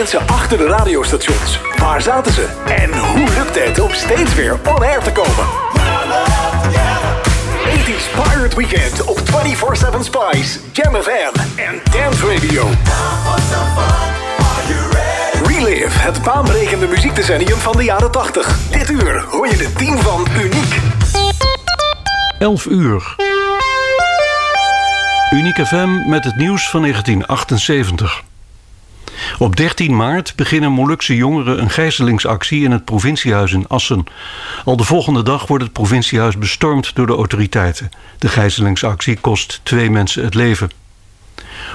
mensen achter de radiostations? Waar zaten ze? En hoe lukte het om steeds weer on air te komen? 80s Pirate Weekend op 24-7 Spice, Jam FM en Dance Radio. Relive, het baanbrekende muziekdecennium van de jaren 80. Dit uur hoor je de team van Uniek. 11 uur. Uniek FM met het nieuws van 1978. Op 13 maart beginnen Molukse jongeren een gijzelingsactie in het provinciehuis in Assen. Al de volgende dag wordt het provinciehuis bestormd door de autoriteiten. De gijzelingsactie kost twee mensen het leven.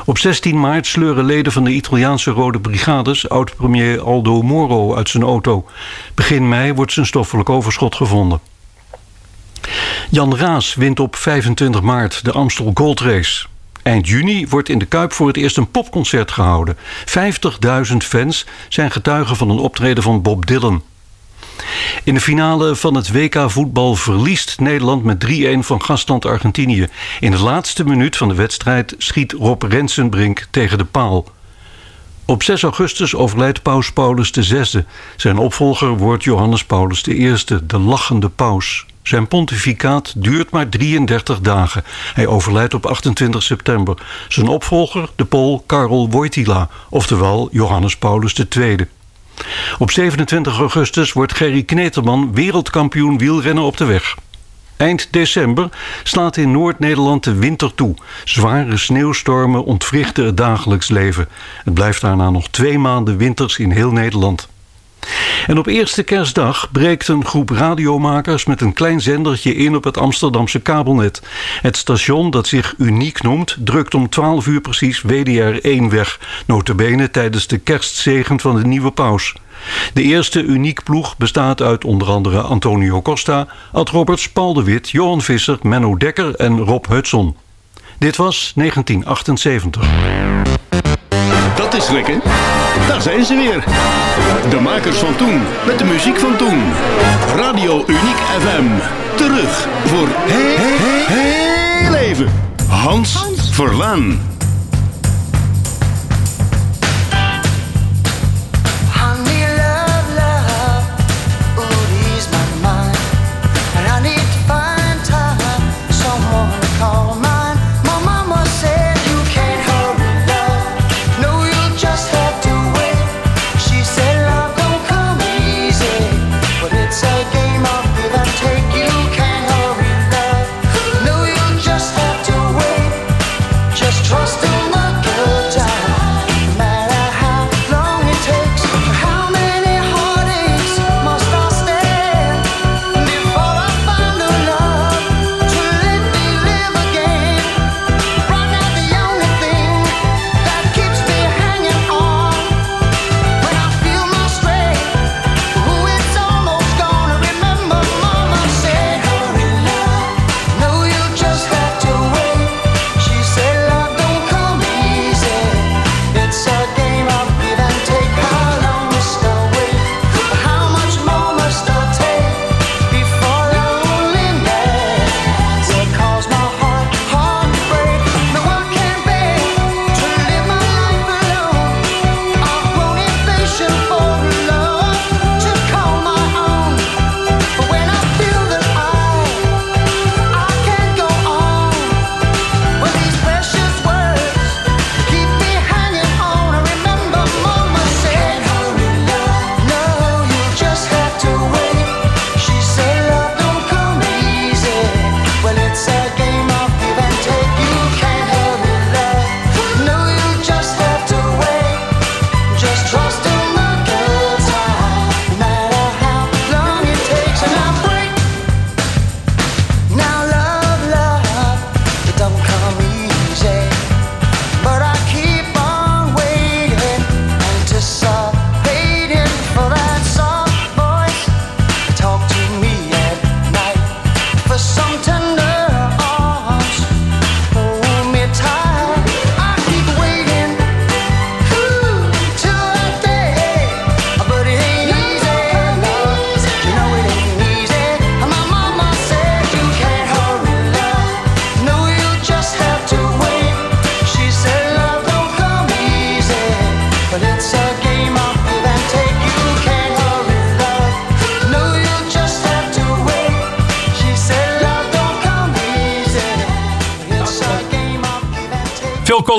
Op 16 maart sleuren leden van de Italiaanse Rode Brigades oud-premier Aldo Moro uit zijn auto. Begin mei wordt zijn stoffelijk overschot gevonden. Jan Raas wint op 25 maart de Amstel Gold Race. Eind juni wordt in de Kuip voor het eerst een popconcert gehouden. 50.000 fans zijn getuigen van een optreden van Bob Dylan. In de finale van het WK voetbal verliest Nederland met 3-1 van gastland Argentinië. In de laatste minuut van de wedstrijd schiet Rob Rensenbrink tegen de paal. Op 6 augustus overlijdt paus Paulus VI. Zijn opvolger wordt Johannes Paulus I, de lachende paus. Zijn pontificaat duurt maar 33 dagen. Hij overlijdt op 28 september. Zijn opvolger, de Pool Karol Wojtyla, oftewel Johannes Paulus II. Op 27 augustus wordt Gerry Kneterman wereldkampioen wielrennen op de weg. Eind december slaat in Noord-Nederland de winter toe. Zware sneeuwstormen ontwrichten het dagelijks leven. Het blijft daarna nog twee maanden winters in heel Nederland. En op eerste kerstdag breekt een groep radiomakers met een klein zendertje in op het Amsterdamse kabelnet. Het station, dat zich uniek noemt, drukt om 12 uur precies WDR 1 weg, notabene tijdens de kerstzegen van de nieuwe paus. De eerste uniek ploeg bestaat uit onder andere Antonio Costa, Ad Roberts, Paul de Wit, Johan Visser, Menno Dekker en Rob Hudson. Dit was 1978. Is lekker. Daar zijn ze weer. De makers van toen, met de muziek van toen. Radio Uniek FM. Terug voor heel, heel, heel even. Hans, Hans. Verlaan.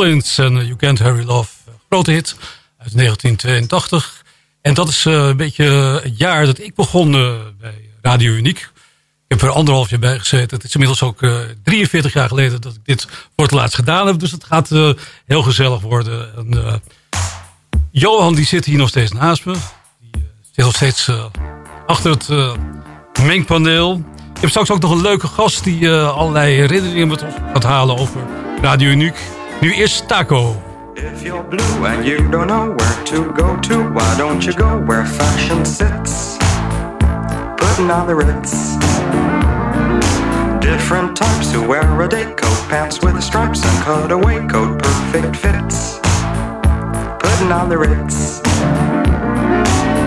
En You Can't Hurry Love. Grote hit uit 1982. En dat is een beetje het jaar dat ik begon bij Radio Uniek. Ik heb er anderhalf jaar bij gezeten. Het is inmiddels ook 43 jaar geleden dat ik dit voor het laatst gedaan heb. Dus het gaat heel gezellig worden. En, Johan die zit hier nog steeds naast me. Die zit nog steeds achter het mengpaneel. Ik heb straks ook nog een leuke gast die allerlei herinneringen met ons gaat halen over Radio Uniek. Nu eerst Taco. If you're blue and you don't know where to go to, why don't you go where fashion sits? Putting on the ritz. Different types who wear a day coat, pants with stripes and cutaway coat, perfect fits. Putting on the ritz.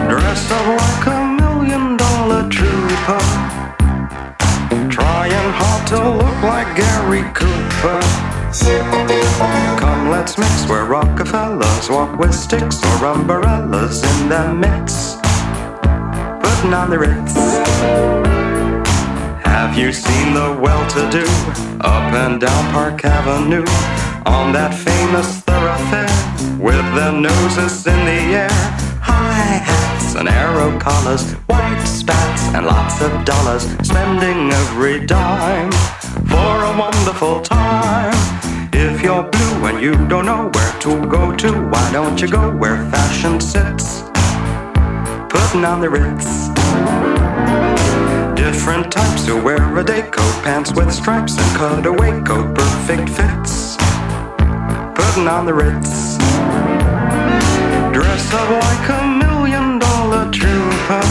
Dressed up like a million dollar trooper. Trying hard to look like Gary Cooper. Come, let's mix where Rockefellers walk with sticks or umbrellas in their midst. Putting on the Ritz. Have you seen the well-to-do up and down Park Avenue on that famous thoroughfare with their noses in the air? High hats and arrow collars, white spats and lots of dollars, spending every dime for a wonderful time. If you're blue and you don't know where to go to, why don't you go where fashion sits? Putting on the Ritz. Different types who wear a day coat, pants with stripes and cutaway coat, perfect fits. Putting on the Ritz. Dress up like a million dollar trooper.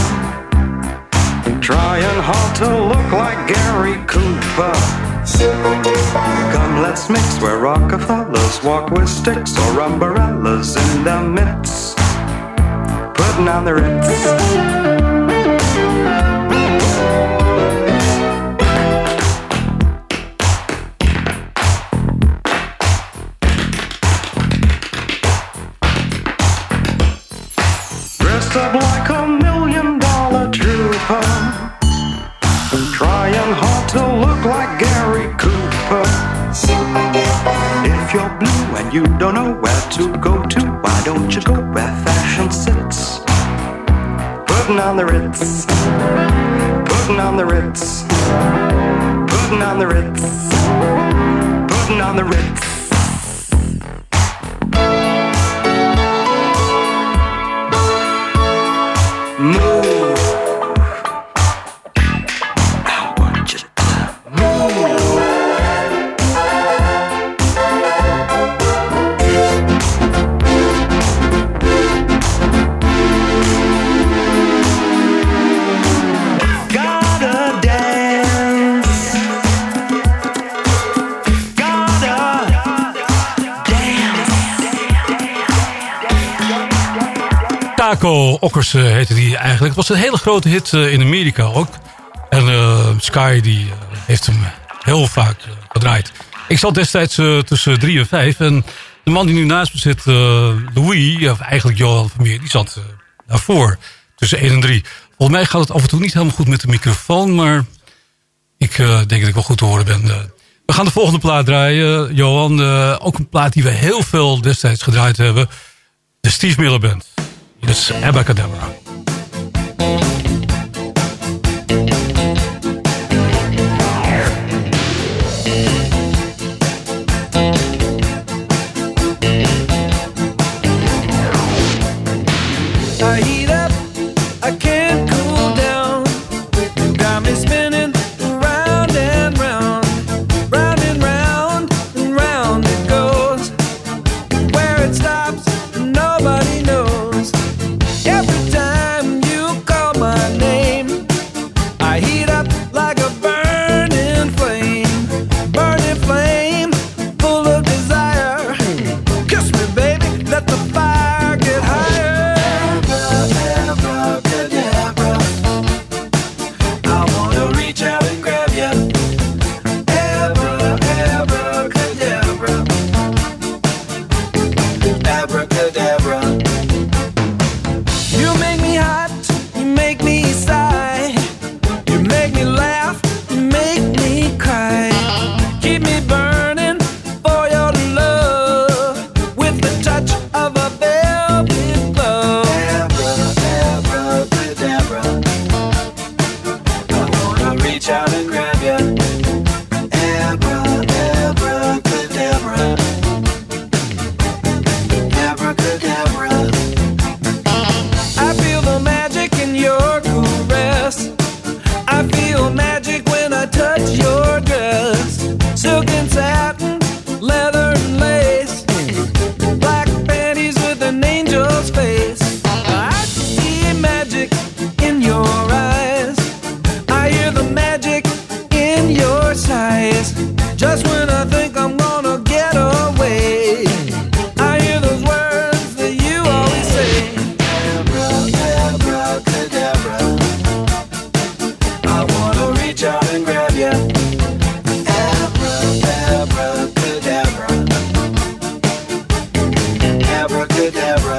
Trying hard to look like Gary Cooper. Come, let's mix where Rockefellers walk with sticks or umbrellas in their midst. Putting on the Ritz. up like a million dollar trooper. Trying hard to look like Gary Cooper. If you're blue and you don't know where to go to, why don't you go where fashion sits? Putting on the Ritz. Putting on the Ritz. Putting on the Ritz. Putting on the Ritz. Taco Okkers uh, heette die eigenlijk. Het was een hele grote hit uh, in Amerika ook. En uh, Sky die heeft hem heel vaak gedraaid. Ik zat destijds tussen drie en vijf. En de man die nu naast me zit, Louis, of eigenlijk Johan Vermeer, die zat daarvoor. Tussen 1 en 3. Volgens mij gaat het af en toe niet helemaal goed met de microfoon. Maar ik denk dat ik wel goed te horen ben. we gaan de volgende plaat draaien, Johan. ook een plaat die we heel veel destijds gedraaid hebben. De Steve Miller Band. It's Abacadabra.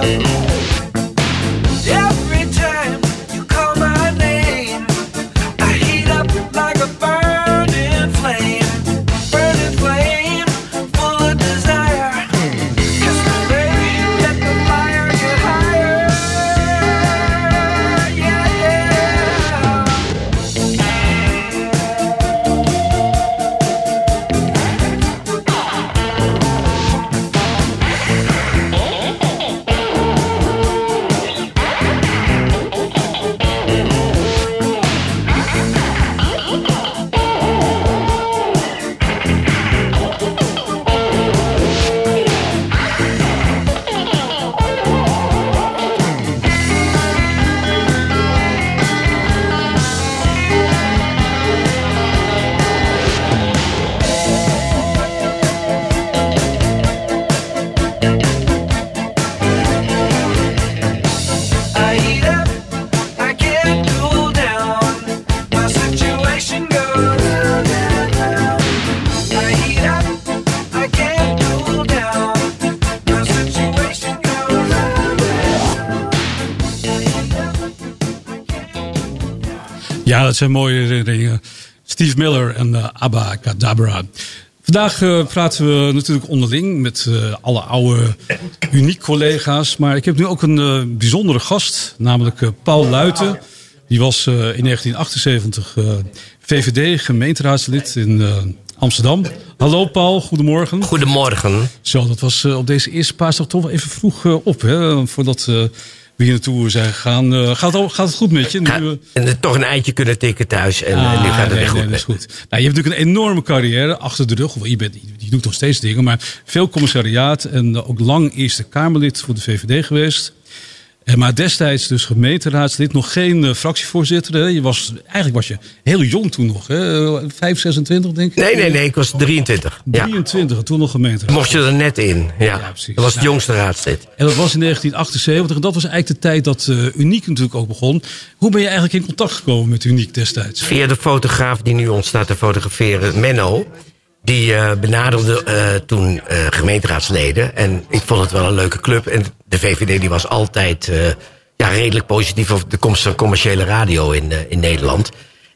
Ja, dat zijn mooie herinneringen. Steve Miller en uh, Abba Kadabra. Vandaag uh, praten we natuurlijk onderling met uh, alle oude, uniek collega's. Maar ik heb nu ook een bijzondere gast, namelijk Paul Luiten. Die was in 1978 VVD, gemeenteraadslid in Amsterdam. Hallo Paul, goedemorgen. Goedemorgen. Zo, dat was op deze eerste paasdag toch wel even vroeg op, hè, voordat wie naartoe zijn gegaan. Uh, gaat, het, gaat het goed met je? Nu, uh... en toch een eindje kunnen tikken thuis. En ah, nu gaat het weer goed. Nee, dat is goed. Nou, je hebt natuurlijk een enorme carrière achter de rug. Je, bent, je doet nog steeds dingen, maar veel commissariaat. En ook lang Eerste Kamerlid voor de VVD geweest. En maar destijds dus gemeenteraadslid, nog geen uh, fractievoorzitter. Hè? Je was, eigenlijk was je heel jong toen nog, hè? 5, 26 denk ik? Nee, nee, nee, ik was 23. 23, toen nog gemeenteraad. Mocht je er net in, ja. ja precies. Dat was het nou, jongste raadslid. En dat was in 1978 en dat was eigenlijk de tijd dat uh, Uniek natuurlijk ook begon. Hoe ben je eigenlijk in contact gekomen met Uniek destijds? Via de fotograaf die nu ons staat te fotograferen, Menno. Die uh, benaderde uh, toen uh, gemeenteraadsleden. En ik vond het wel een leuke club. En de VVD die was altijd ja, redelijk positief over de komst van commerciële radio in, in Nederland.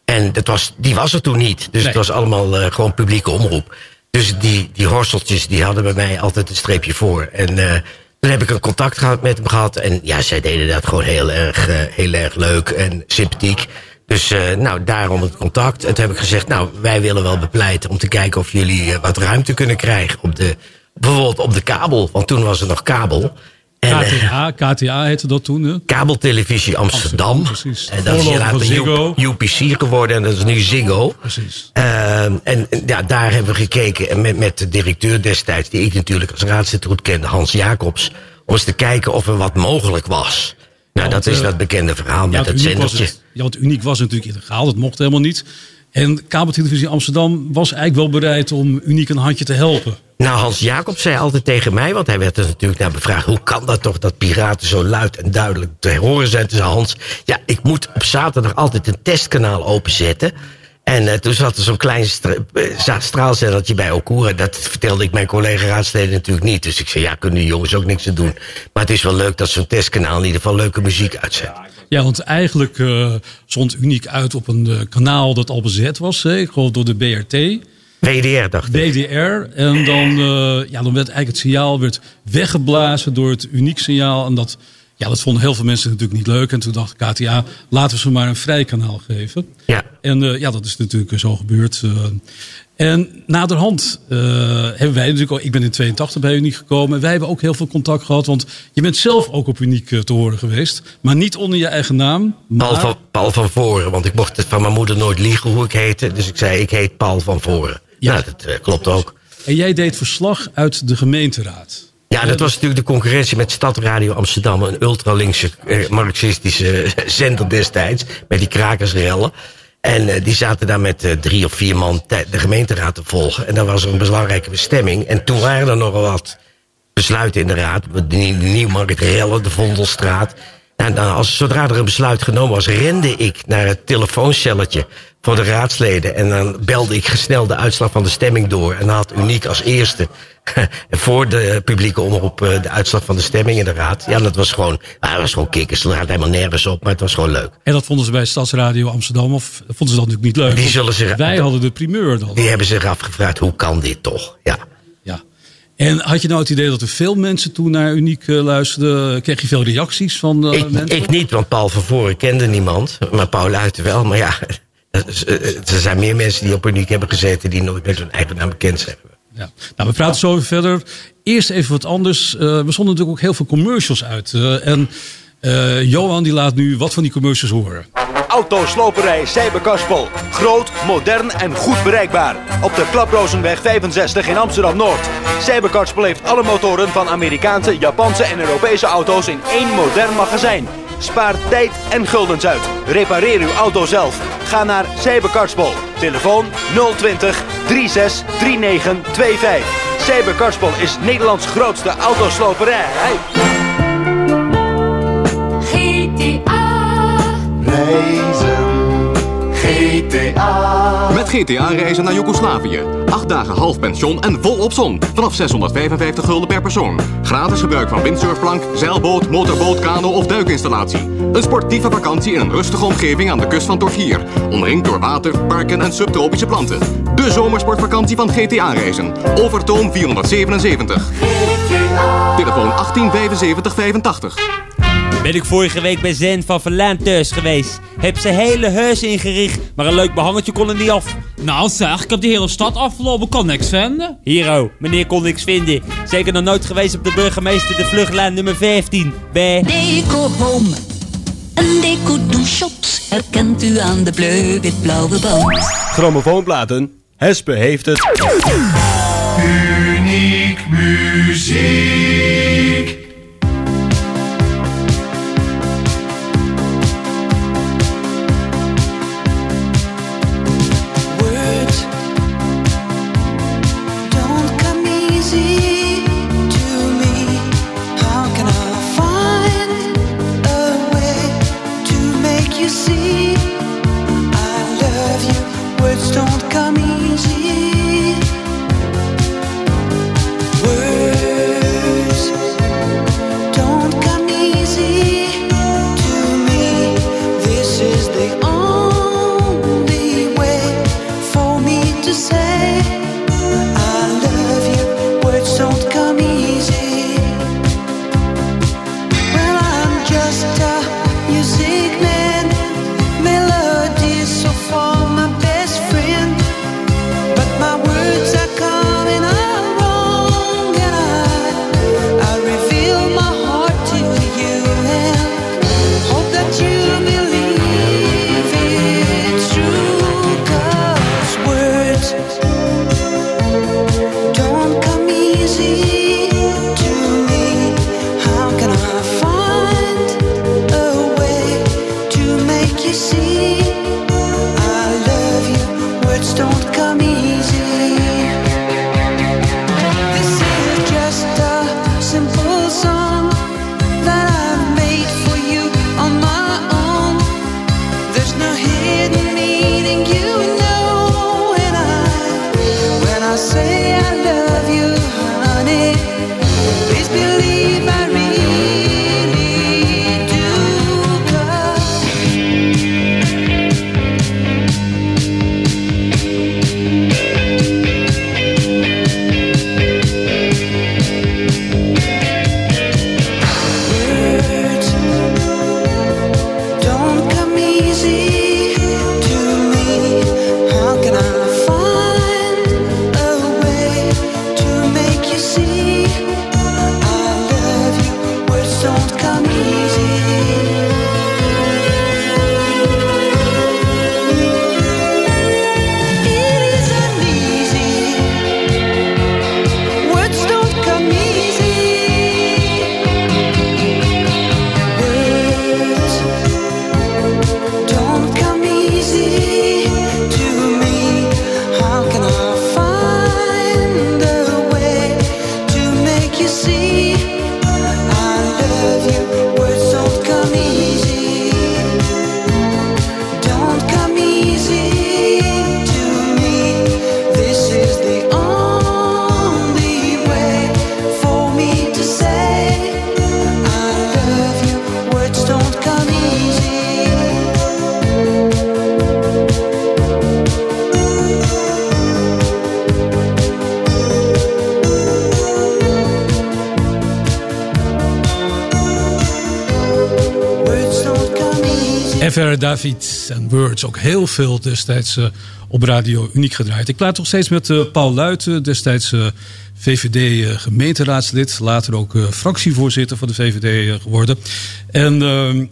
En dat was, die was er toen niet. Dus nee. het was allemaal gewoon publieke omroep. Dus die, die horsteltjes die hadden bij mij altijd een streepje voor. En toen heb ik een contact gehad met hem gehad. En ja, zij deden dat gewoon heel erg, heel erg leuk en sympathiek. Dus uh, nou, daarom het contact. En toen heb ik gezegd, nou, wij willen wel bepleiten om te kijken of jullie uh, wat ruimte kunnen krijgen. Op de, bijvoorbeeld op de kabel, want toen was er nog kabel. En, KTA, uh, KTA heette dat toen, hè? Kabeltelevisie Amsterdam. Amsterdam precies. En dat is later UPC geworden en dat is nu Ziggo. Precies. en, en ja, daar hebben we gekeken met, met de directeur destijds, die ik natuurlijk als raadslid goed kende, Hans Jacobs. Om eens te kijken of er wat mogelijk was. Nou, dat is dat bekende verhaal met het zendertje. Het, ja, want uniek was natuurlijk illegaal, dat mocht helemaal niet. En kabeltelevisie Amsterdam was eigenlijk wel bereid om uniek een handje te helpen. Nou, Hans Jacob zei altijd tegen mij, want hij werd er natuurlijk naar bevraagd: hoe kan dat toch dat piraten zo luid en duidelijk te horen zijn? Toen zei Hans: ja, ik moet op zaterdag altijd een testkanaal openzetten. En uh, toen zat er zo'n klein stra straalzendertje bij Okura. Dat vertelde ik mijn collega raadsleden natuurlijk niet. Dus ik zei, ja, kunnen die jongens ook niks te doen. Maar het is wel leuk dat zo'n testkanaal in ieder geval leuke muziek uitzet. Ja, want eigenlijk uh, zond Uniek uit op een uh, kanaal dat al bezet was. Hè, ik geloof door de BRT. WDR, dacht ik. WDR. En dan, ja, dan werd eigenlijk het signaal werd weggeblazen door het uniek signaal. En dat ja, dat vonden heel veel mensen natuurlijk niet leuk. En toen dacht KTA, laten we ze maar een vrij kanaal geven. Ja. En uh, ja, dat is natuurlijk zo gebeurd. Uh, en naderhand uh, hebben wij natuurlijk ook, ik ben in 82 bij Uniek gekomen. En wij hebben ook heel veel contact gehad. Want je bent zelf ook op Uniek te horen geweest. Maar niet onder je eigen naam. Maar... Paul, van, Paul van Voren. Want ik mocht het van mijn moeder nooit liegen hoe ik heette. Dus ik zei, ik heet Paul van Voren. Ja, nou, dat klopt ook. En jij deed verslag uit de gemeenteraad. Ja, dat was natuurlijk de concurrentie met Stadradio Amsterdam. Een ultralinkse eh, marxistische zender destijds. Met die krakersrellen. En uh, die zaten daar met uh, drie of vier man de gemeenteraad te volgen. En dan was er een belangrijke bestemming. En toen waren er nogal wat besluiten in de raad. De, Nieuwmarkt Rellen, de Vondelstraat. Nou, Ja, nou, als, zodra er een besluit genomen was, rende ik naar het telefooncelletje voor de raadsleden. En dan belde ik gesnel de uitslag van de stemming door. En dan had Uniek als eerste voor de publieke omroep eh, de uitslag van de stemming in de raad. Ja, dat was gewoon, ah, dat was gewoon kikkers. Het had helemaal nergens op, maar het was gewoon leuk. En dat vonden ze bij Stadsradio Amsterdam, of vonden ze dat natuurlijk niet leuk? Die zullen zich, Wij hadden de primeur dan. die hebben zich afgevraagd, hoe kan dit toch? Ja. Ja. En had je nou het idee dat er veel mensen toen naar Uniek eh, luisterden? Kreeg je veel reacties van eh, Ik, mensen? ik niet, want Paul van Voren kende niemand. Maar Paul Luiten wel. Maar ja, er zijn meer mensen die op Uniek hebben gezeten... die nooit met hun eigen naam bekend zijn. Ja. Nou, we praten zo verder. Eerst even wat anders. Eh, we zonden natuurlijk ook heel veel commercials uit. Eh, en eh, Johan die laat nu wat van die commercials horen. Autosloperij Cyberkarspel. Groot, modern en goed bereikbaar. Op de Klaprozenweg 65 in Amsterdam-Noord. Cyberkarspel heeft alle motoren van Amerikaanse, Japanse en Europese auto's in één modern magazijn. Spaar tijd en guldens uit. Repareer uw auto zelf. Ga naar Cyberkarspel. Telefoon 020 36 39 25. Cyberkarspel is Nederlands grootste autosloperij. Met GTA reizen naar Joegoslavië. 8 dagen half pension en volop zon. Vanaf 655 gulden per persoon. Gratis gebruik van windsurfplank, zeilboot, motorboot, kano of duikinstallatie. Een sportieve vakantie in een rustige omgeving aan de kust van Turkier. Omringd door water, parken en subtropische planten. De zomersportvakantie van GTA reizen. Overtoom 477. Telefoon 187585. Ben ik vorige week bij Zen van Verlaan thuis geweest. Heb ze hele huis ingericht, maar een leuk behangetje kon er niet af. Nou zeg, ik heb die hele stad afgelopen, kan niks vinden. Hero, meneer kon niks vinden. Zeker nog nooit geweest op de burgemeester de vluchtlijn nummer 15. Bij... Deco Home. Een Deco Shops herkent u aan de bleu-wit-blauwe band. Grammofoonplaten. Hespe heeft het. Uniek muziek. David en Words ook heel veel destijds eh, op Radio Uniek gedraaid. Ik praat nog steeds met eh, Paul Luiten, destijds eh, VVD-gemeenteraadslid. Later ook fractievoorzitter van de VVD geworden. En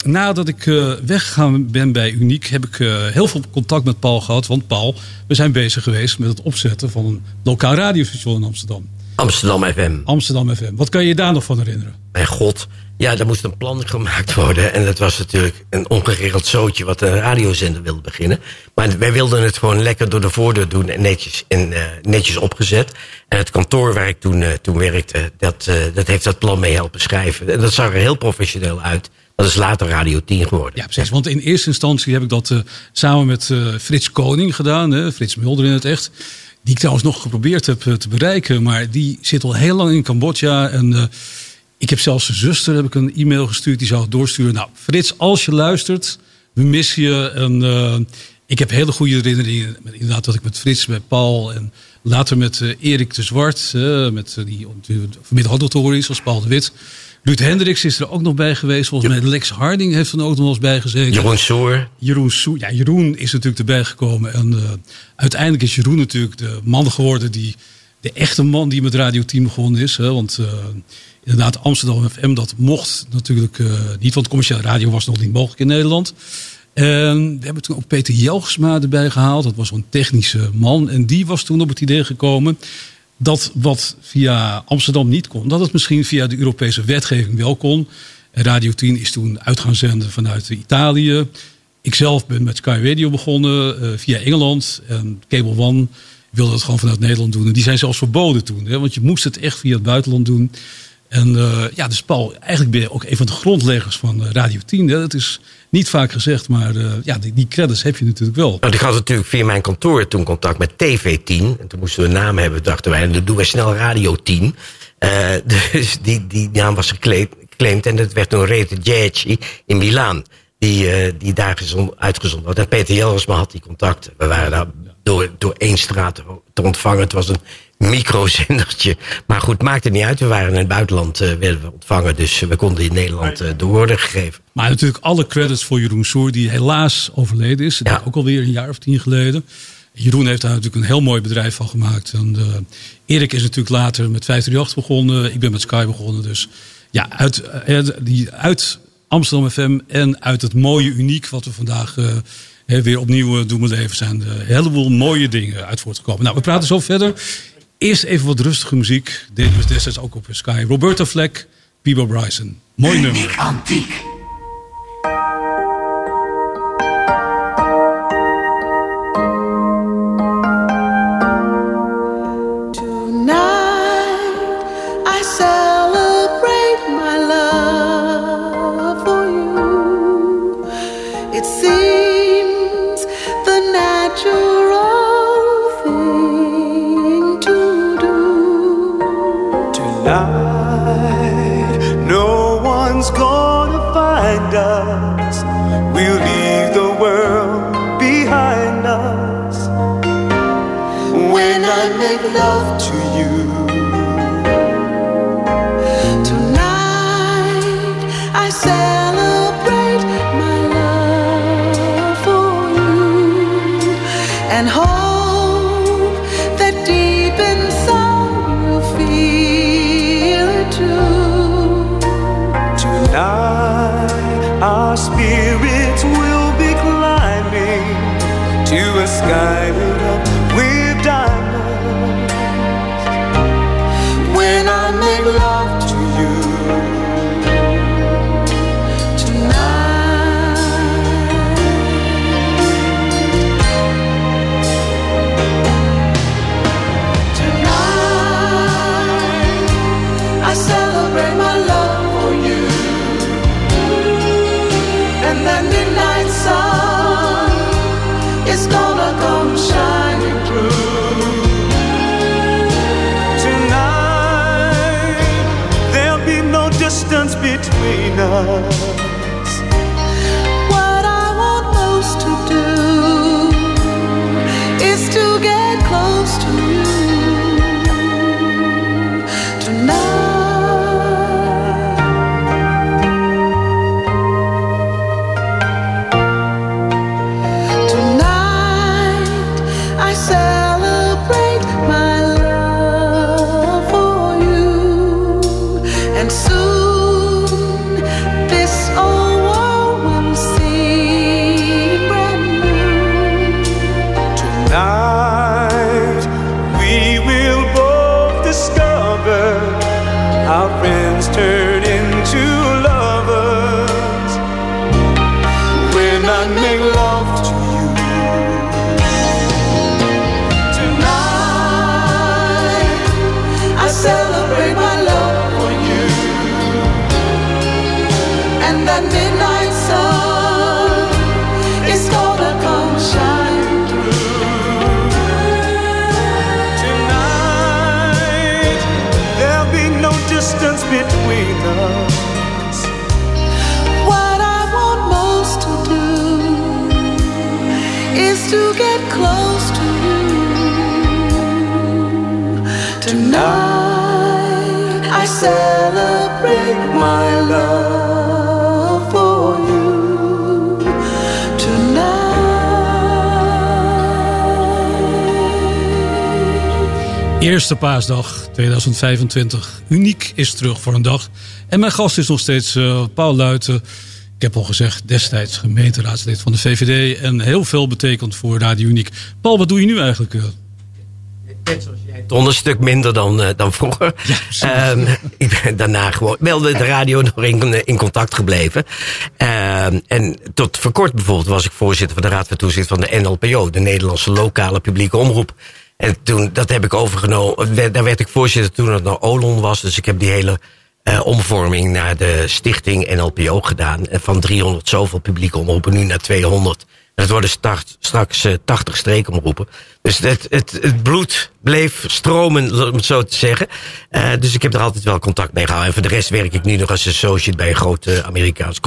nadat ik weggegaan ben bij Uniek... heb ik heel veel contact met Paul gehad. Want Paul, we zijn bezig geweest met het opzetten van een lokaal radiostation in Amsterdam. Amsterdam FM. Amsterdam FM. Wat kan je je daar nog van herinneren? God. Ja, daar moest een plan gemaakt worden. En dat was natuurlijk een ongeregeld zootje wat een radiozender wilde beginnen. Maar wij wilden het gewoon lekker door de voordeur doen en netjes, en, uh, netjes opgezet. En het kantoor waar ik toen, uh, toen werkte, dat, uh, dat heeft dat plan mee helpen schrijven. En dat zag er heel professioneel uit. Dat is later Radio 10 geworden. Ja, precies. Want in eerste instantie heb ik dat samen met Frits Koning gedaan. Hè, Frits Mulder in het echt. Die ik trouwens nog geprobeerd heb te bereiken. Maar die zit al heel lang in Cambodja. En ik heb zelfs zijn zuster heb ik een e-mail gestuurd. Die zou het doorsturen. Nou, Frits, als je luistert, we missen je. En, uh, ik heb hele goede herinneringen. Inderdaad, dat ik met Frits, met Paul en later met uh, Erik de Zwart. Uh, met die vanmiddag ook nog is, als Paul de Wit. Ruud Hendricks is er ook nog bij geweest. Volgens mij Lex Harding heeft er ook nog eens bij gezeten. Jeroen Soer. Jeroen Soer. Ja, Jeroen is natuurlijk erbij gekomen. En uiteindelijk is Jeroen natuurlijk de man geworden die... De echte man die met Radio Team begonnen is. Hè, want inderdaad Amsterdam FM, dat mocht natuurlijk uh, niet, want commerciële radio was nog niet mogelijk in Nederland. We hebben toen ook Peter Jelgsma erbij gehaald. Dat was een technische man. En die was toen op het idee gekomen dat wat via Amsterdam niet kon, dat het misschien via de Europese wetgeving wel kon. Radio 10 is toen uit gaan zenden vanuit Italië. Ikzelf ben met Sky Radio begonnen uh, via Engeland. En Cable One wilde het gewoon vanuit Nederland doen. En die zijn zelfs verboden toen. Hè, want je moest het echt via het buitenland doen. En uh, ja, dus Paul, eigenlijk ben je ook een van de grondleggers van uh, Radio 10. Hè? Dat is niet vaak gezegd, maar uh, ja, die, die, credits heb je natuurlijk wel. Nou, ik had natuurlijk via mijn kantoor toen contact met TV10. En toen moesten we een naam hebben, dachten wij. En dan doen we snel Radio 10. dus die, die naam was geclaimd. En dat werd toen Rete Giacchi in Milaan. Die, die daar uitgezonden had. En Peter Jelgersma had die contact. We waren daar door, door één straat te ontvangen. Het was een microzendertje. Maar goed, maakt het niet uit. We waren in het buitenland uh, werden we ontvangen. Dus we konden in Nederland uh, door worden gegeven. Maar natuurlijk alle credits voor Jeroen Soer, die helaas overleden is. Ja. Ook alweer een jaar of tien geleden. Jeroen heeft daar natuurlijk een heel mooi bedrijf van gemaakt. En uh, Erik is natuurlijk later met 538 begonnen. Ik ben met Sky begonnen. Dus ja, uit, die, uit Amsterdam FM en uit het mooie uniek wat we vandaag weer opnieuw doen beleven zijn er een heleboel mooie dingen uit voortgekomen. Nou, we praten zo verder. Eerst even wat rustige muziek. Deden we destijds ook op Sky. Roberta Fleck, Bibo Bryson. Mooi nummer. Antiek. Eerste paasdag 2025. Uniek is terug voor een dag. En mijn gast is nog steeds eh, Paul Luiten. Ik heb al gezegd, destijds gemeenteraadslid van de VVD. En heel veel betekend voor Radio Uniek. Paul, wat doe je nu eigenlijk? eh? Ton een stuk minder dan, eh, dan vroeger. Ehm, ik ben daarna gewoon wel de radio nog in, in contact gebleven. Ehm, en tot voor kort bijvoorbeeld was ik voorzitter van de Raad van Toezicht van de NLPO, de Nederlandse Lokale Publieke Omroep. En toen, dat heb ik overgenomen. Daar werd ik voorzitter toen het nog Olon was. Dus ik heb die hele eh, omvorming naar de stichting NLPO gedaan. Van 300 zoveel publieke omroepen nu naar 200. En het worden start, straks eh, 80 streekomroepen. Dus het, het, bloed bleef stromen, om het zo te zeggen. Eh, dus ik heb er altijd wel contact mee gehouden. En voor de rest werk ik nu nog als associate bij een groot Amerikaans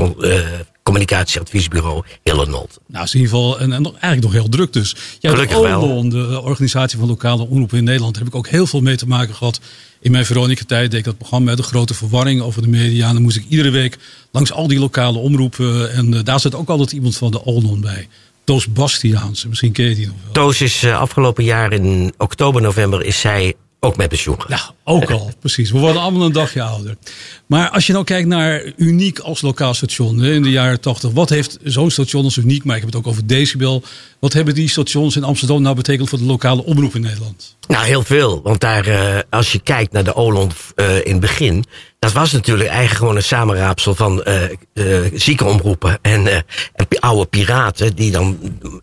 communicatieadviesbureau, Hillenold. Nou, is in ieder geval en, eigenlijk nog heel druk dus. Ja, Gelukkig. OLON, de organisatie van lokale omroepen in Nederland, daar heb ik ook heel veel mee te maken gehad. In mijn Veronica-tijd deed ik dat programma met de grote verwarring over de media. En dan moest ik iedere week langs al die lokale omroepen. En eh, daar zit ook altijd iemand van de OLON bij. Toos Bastiaans, misschien ken je die nog wel. Toos is eh, afgelopen jaar in oktober, november is zij ook met pensioen. Ja, ook al, precies. We worden allemaal een dagje ouder. Maar als je nou kijkt naar Uniek als lokaal station in de jaren 80. Wat heeft zo'n station als Uniek, maar ik heb het ook over Decibel. Wat hebben die stations in Amsterdam nou betekend voor de lokale omroep in Nederland? Nou, heel veel. Want daar, eh, als je kijkt naar de Olond eh, in het begin. Dat was natuurlijk eigenlijk gewoon een samenraapsel van eh eh ziekenomroepen en, eh, oude piraten. Die dan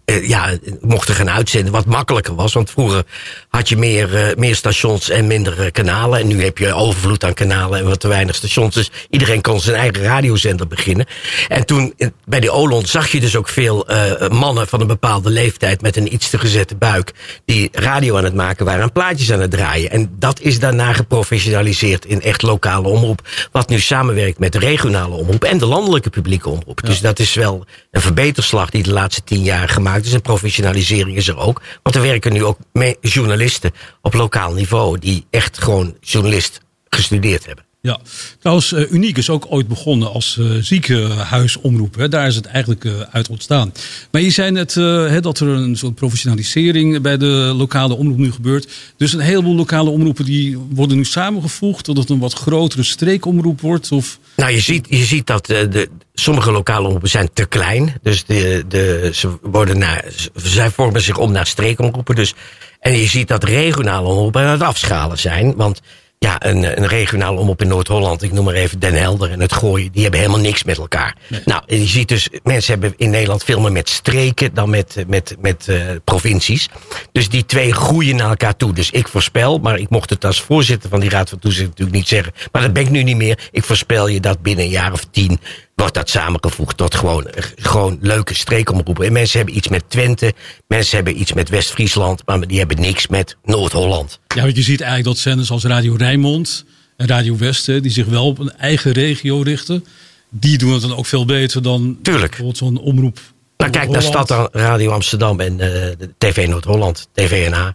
ja, mochten gaan uitzenden. Wat makkelijker was. Want vroeger had je meer, meer stations en minder kanalen. En nu heb je overvloed aan kanalen en wat te weinig stations. Dus iedereen kon zijn eigen radiozender beginnen. En toen bij de Olond zag je dus ook veel mannen van een bepaalde leeftijd. met een iets te gezette buik. die radio aan het maken waren en plaatjes aan het draaien. En dat is daarna geprofessionaliseerd in echt lokale omroep. Wat nu samenwerkt met de regionale omroep en de landelijke publieke omroep. Dus dat is wel een verbeterslag die de laatste tien jaar gemaakt is. En professionalisering is er ook. Want er werken nu ook journalisten op lokaal niveau. die echt gewoon journalist gestudeerd hebben. Ja, trouwens, eh, Uniek is ook ooit begonnen als eh, ziekenhuisomroep. Daar is het eigenlijk eh, uit ontstaan. Maar je zei net dat er een soort professionalisering bij de lokale omroep nu gebeurt. Dus een heleboel lokale omroepen die worden nu samengevoegd. Dat het een wat grotere streekomroep wordt. Of... Nou, je ziet, je ziet dat de, sommige lokale omroepen zijn te klein. Dus de, de, ze worden naar, zij vormen zich om naar streekomroepen. Dus, en je ziet dat regionale omroepen aan het afschalen zijn. Want ja, een, een regionale omroep in Noord-Holland, ik noem maar even Den Helder en het Gooien, die hebben helemaal niks met elkaar. Nou, je ziet dus, mensen hebben in Nederland veel meer met streken dan met, met, met eh, provincies. Dus die twee groeien naar elkaar toe. Dus ik voorspel, maar ik mocht het als voorzitter van die Raad van Toezicht natuurlijk niet zeggen. Maar dat ben ik nu niet meer. Ik voorspel je dat binnen een jaar of tien wordt dat samengevoegd tot gewoon, gewoon leuke streekomroepen. En mensen hebben iets met Twente, mensen hebben iets met West-Friesland, maar die hebben niks met Noord-Holland. Ja, want je ziet eigenlijk dat zenders als Radio Rijnmond en Radio Westen... die zich wel op een eigen regio richten... die doen het dan ook veel beter dan Tuurlijk. bijvoorbeeld zo'n omroep. Nou, kijk naar. Stad Radio Amsterdam en eh, TV Noord-Holland, TVNA.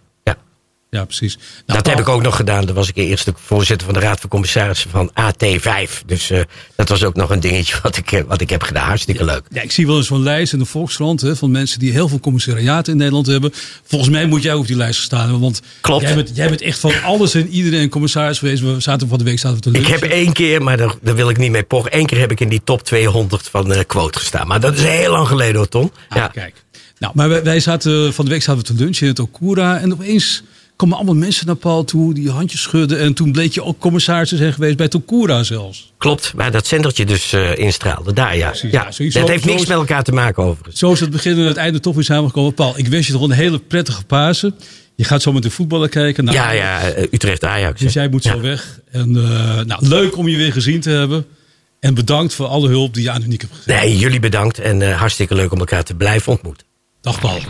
Ja. Precies. Nou, dat Paul- heb ik ook nog gedaan. Daar was ik eerst de voorzitter van de Raad van Commissarissen van AT5. Dus eh, dat was ook nog een dingetje wat ik, eh, wat ik heb gedaan. Hartstikke leuk. Ja, ik zie wel eens zo'n lijst in de Volkskrant hè, van mensen die heel veel commissariaten in Nederland hebben. Volgens mij moet jij op die lijst staan. Want Klopt. Jij bent, jij bent echt van alles en iedereen commissaris geweest. We zaten van de week zaten we te Ik lunchen. heb één keer, maar daar, daar wil ik niet mee pochen. Eén keer heb ik in die top 200 van eh Quote gestaan. Maar dat is heel lang geleden hoor, Ton. ja. Kijk. Nou, maar wij, wij zaten van de week zaten we te lunchen in het Okura. En opeens komen allemaal mensen naar Paul toe die handjes schudden. En toen bleek je ook commissaris te zijn geweest bij Tokura zelfs. Klopt, waar dat zendertje dus eh, instraalde. Daar, ja. ja. dat heeft niks is- met elkaar te maken overigens. Zo is het begin en het einde toch weer samengekomen. Paul, ik wens je toch een hele prettige Pasen. Je gaat zo met de voetballen kijken. Nou, Ja, ja, eh, Utrecht Ajax. Dus jij moet zo weg. En eh, nou, leuk om je weer gezien te hebben. En bedankt voor alle hulp die je aan Uniek hebt gegeven. Nee, jullie bedankt en hartstikke leuk om elkaar te blijven ontmoeten. Dag Paul.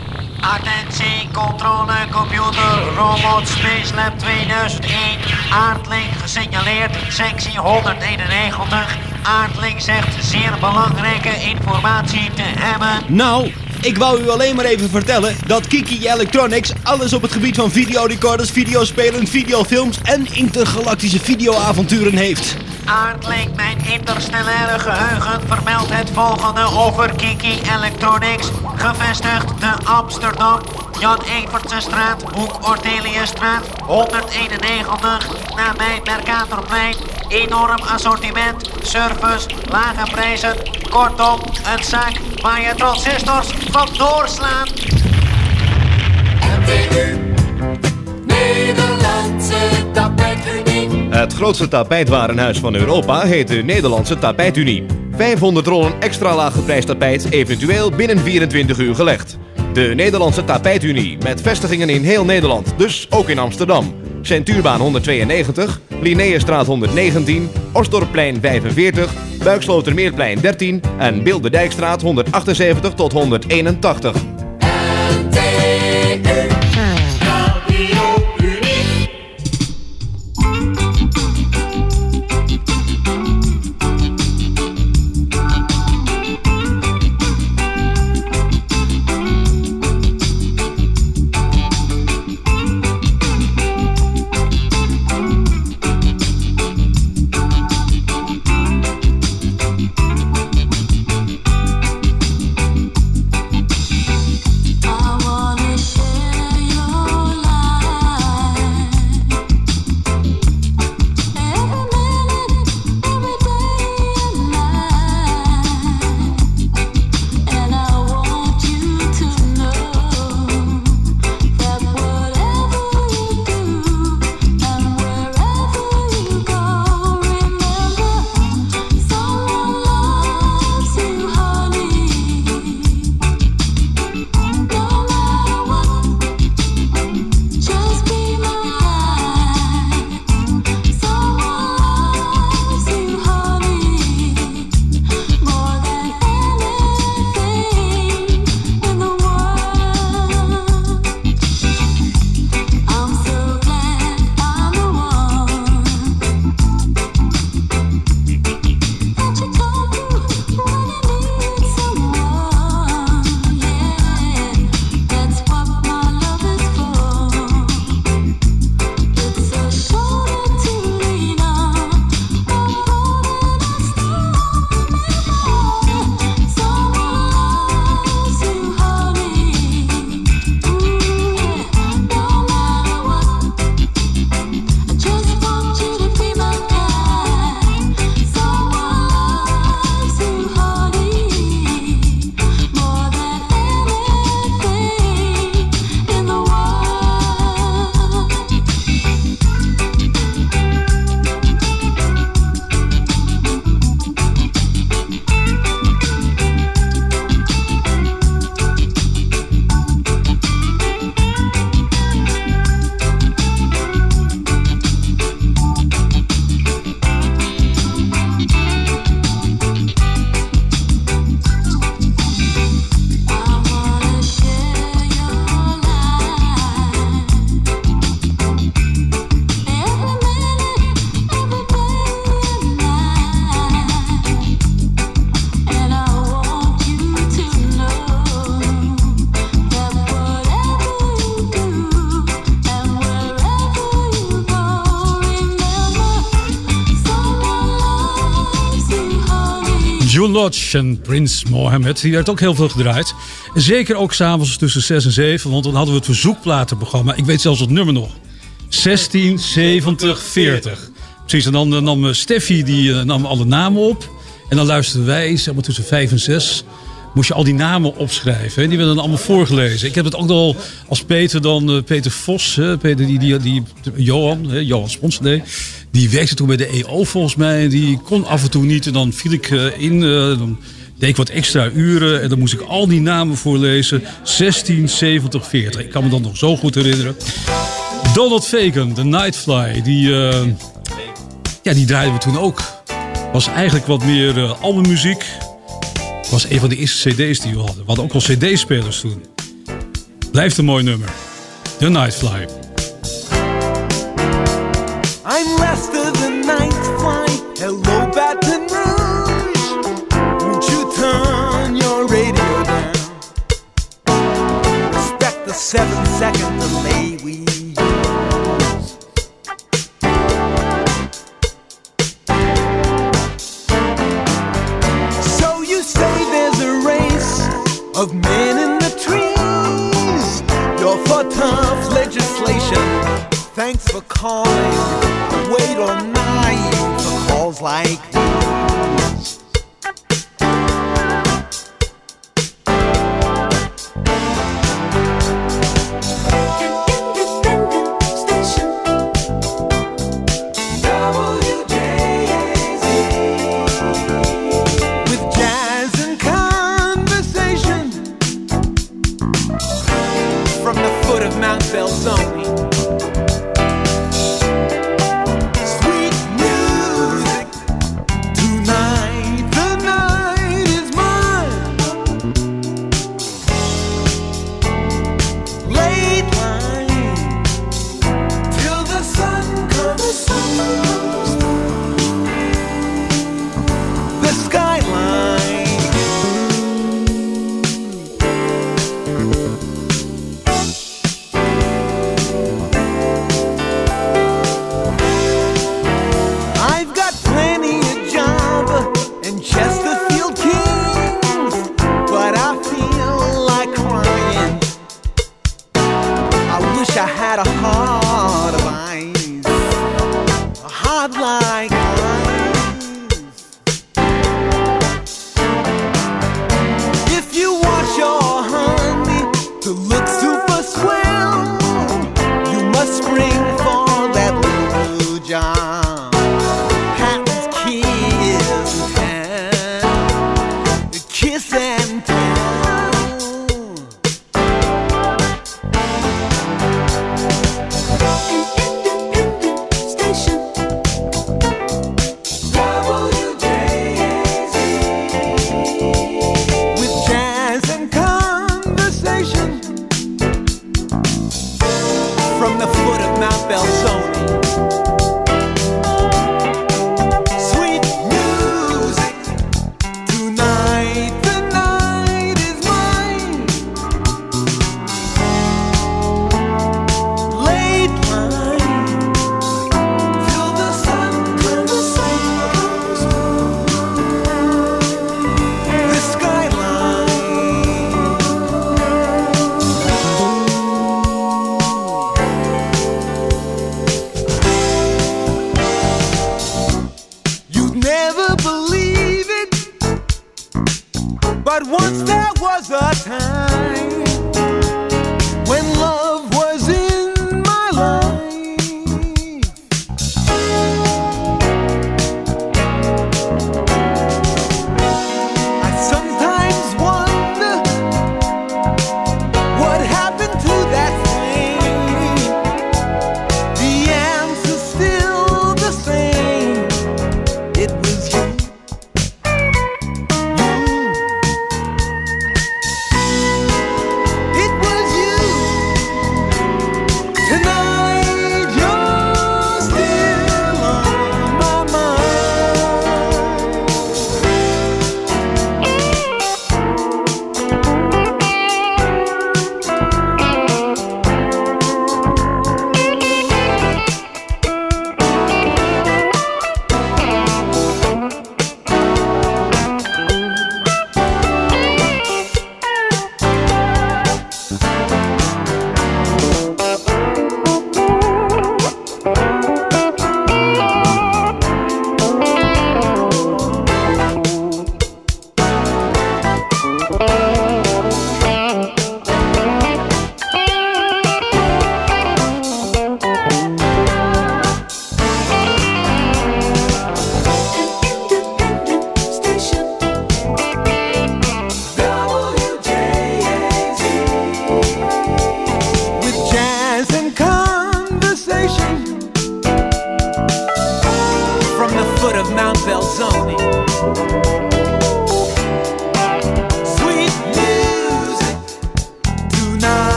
Attentie, controle, computer, robot, Space Lab 2001. Aardling gesignaleerd, sectie 191. Aardling zegt zeer belangrijke informatie te hebben. Nou, ik wou u alleen maar even vertellen dat Kiki Electronics alles op het gebied van videorecorders, videospelen, videofilms en intergalactische videoavonturen heeft. Aardling, mijn interstellaire geheugen vermeldt het volgende over Kiki Electronics. Gevestigd te Amsterdam, Jan Evertsenstraat, Hoek Orteliusstraat, 191, nabij Mercatorplein. Enorm assortiment, service, lage prijzen. Kortom, een zaak waar je transistors van doorslaan. Nederlandse tapijtunie. Het grootste tapijtwarenhuis van Europa heet de Nederlandse Tapijtunie. 500 rollen extra laag geprijsd tapijt, eventueel binnen 24 uur gelegd. De Nederlandse Tapijtunie, met vestigingen in heel Nederland, dus ook in Amsterdam. Centuurbaan 192, Linnaeusstraat 119, Osdorpplein 45, Buikslotermeerplein 13 en Bilderdijkstraat 178 tot 181. June Lodge en Prins Mohammed. Die werd ook heel veel gedraaid. Zeker ook s'avonds tussen 6 en 7. Want dan hadden we het verzoekplatenprogramma. Ik weet zelfs het nummer nog. 16, 70, 40. Precies, en dan nam eh, Steffi die, eh, nam alle namen op. En dan luisterden wij, zeg maar tussen 5 en 6... moest je al die namen opschrijven. En die werden dan allemaal voorgelezen. Ik heb het ook al als Peter dan... eh, Peter Vos, Peter, die, die, die, Johan, Johan Spons, nee, die werkte toen bij de EO volgens mij. Die kon af en toe niet. En dan viel ik eh, in. Eh, dan deed ik wat extra uren. En dan moest ik al die namen voorlezen. 16, 70, 40. Ik kan me dan nog zo goed herinneren. Donald Fagan, The Nightfly. Die, eh, ja, die draaiden we toen ook. Was eigenlijk wat meer uh, albummuziek. Was een van de eerste cd's die we hadden. We hadden ook al cd-spelers toen. Blijft een mooi nummer. The Nightfly. seven second delay we use. So you say there's a race of men in the trees. You're for tough legislation. Thanks for calling. Wait on nine for calls like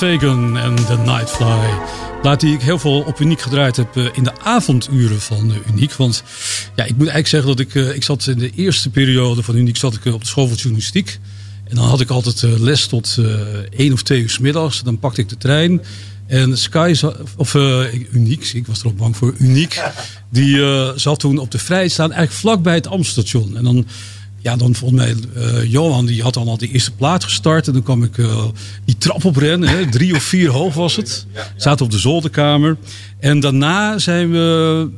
Fagan en The Nightfly. Laat die ik heel veel op Uniek gedraaid heb eh, in de avonduren van eh, Uniek. Want ja, ik moet eigenlijk zeggen dat ik, eh, ik zat in de eerste periode van Uniek zat ik op de school van journalistiek. En dan had ik altijd les tot één of twee uur 's middags. Dan pakte ik de trein. En Sky, of eh, Uniek, ik was er ook bang voor, Uniek. Die zat toen op de Vrijstaan, eigenlijk vlakbij het Amstelstation. En dan, ja, dan volgens mij, eh, Johan, die had dan al de eerste plaat gestart. En dan kwam ik eh, die trap oprennen, hè, drie of vier hoog was het. Zaten op de zolderkamer. En daarna zijn we